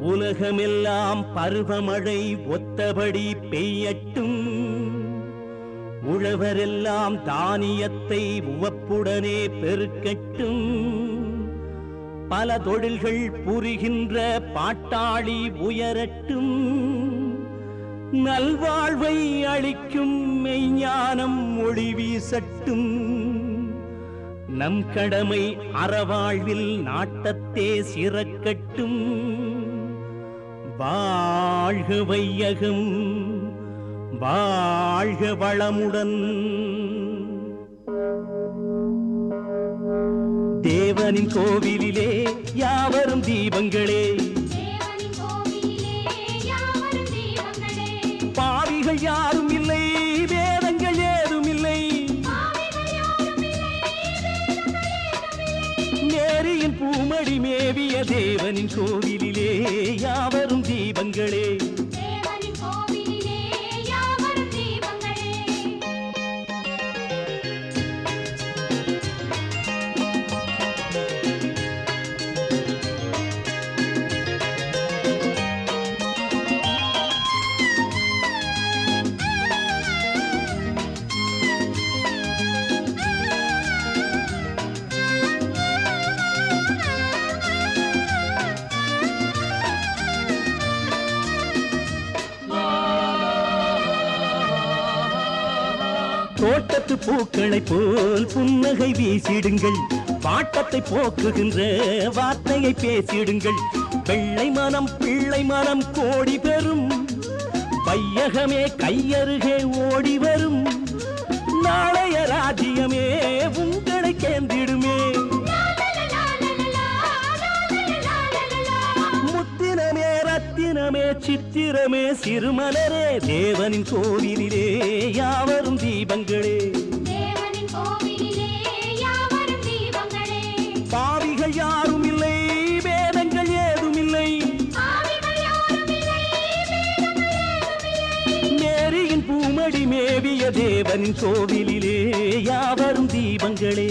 உலகமெல்லாம் பருவமழை ஒத்தபடி பெய்யட்டும். உழவரெல்லாம் தானியத்தை உவப்புடனே பெருக்கட்டும். பல தொழில்கள் புரிகின்ற பாட்டாளி உயரட்டும். நல்வாழ்வை அளிக்கும் மெய்ஞானம் ஒளி வீசட்டும். நம் கடமை அறவாழ்வில் நாட்டத்தே சிறக்கட்டும். வாழ்க வையகம் வாழ்க வளமுடன். தேவனின் கோவிலிலே யாவரும் தீபங்களே. பாவிகள் யாரும் பூமடி மேவிய தேவனின் கோவிலிலே யாவரும் தீபங்களே. தோட்டத்து பூக்களை போல் புன்னகை வீசிடுங்கள். பாட்டத்தை போக்குகின்ற வார்த்தையை பேசிடுங்கள். வெள்ளை மனம் பிள்ளை மனம் கோடி பெறும். பையகமே கையருகே ஓடி வரும். ரத்தினமே சித்திரமே சிறுமலரே தேவனின் கோவிலிலே யாவரும் தீபங்களே. தேவனின் கோவிலிலே யாவரும் தீபங்களே. பாவிகள் யாரும் இல்லை வேதங்கள் ஏதும் இல்லை பாவிகள் யாரும் இல்லை வேதங்கள் ஏதுமில்லை. மேரியின் பூமடி மேவிய தேவனின் கோவிலிலே யாவரும் தீபங்களே.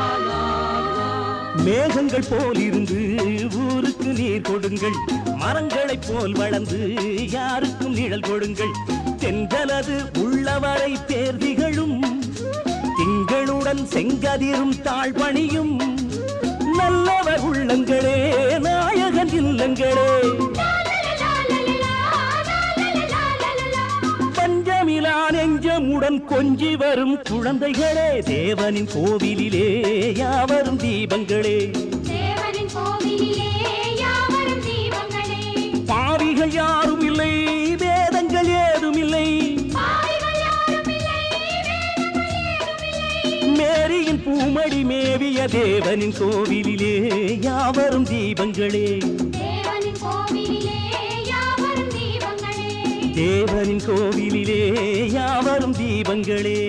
மேகங்கள் போல் இருந்து ஊருக்கு நீர் கொடுங்கள். மரங்களைப் போல் வளர்ந்து யாருக்கும் நிழல் கொடுங்கள். தென்றலது உள்ளவரை தேர்விகளும் திங்களுடன் செங்கதிரும் தாழ்பணியும். நல்லவர் உள்ளங்களே நாயகன் இல்லங்களே. நெஞ்சமுடன் கொஞ்சி வரும் குழந்தைகளே தேவனின் கோவிலிலே யாவரும் தீபங்களே. பாவிகள் யாரும் இல்லை வேதங்கள் ஏதும் இல்லை. மேரியின் பூமடி மேவிய தேவனின் கோவிலிலே யாவரும் தீபங்களே. தேவனின் கோவிலிலே யாவரும் தீபங்களே.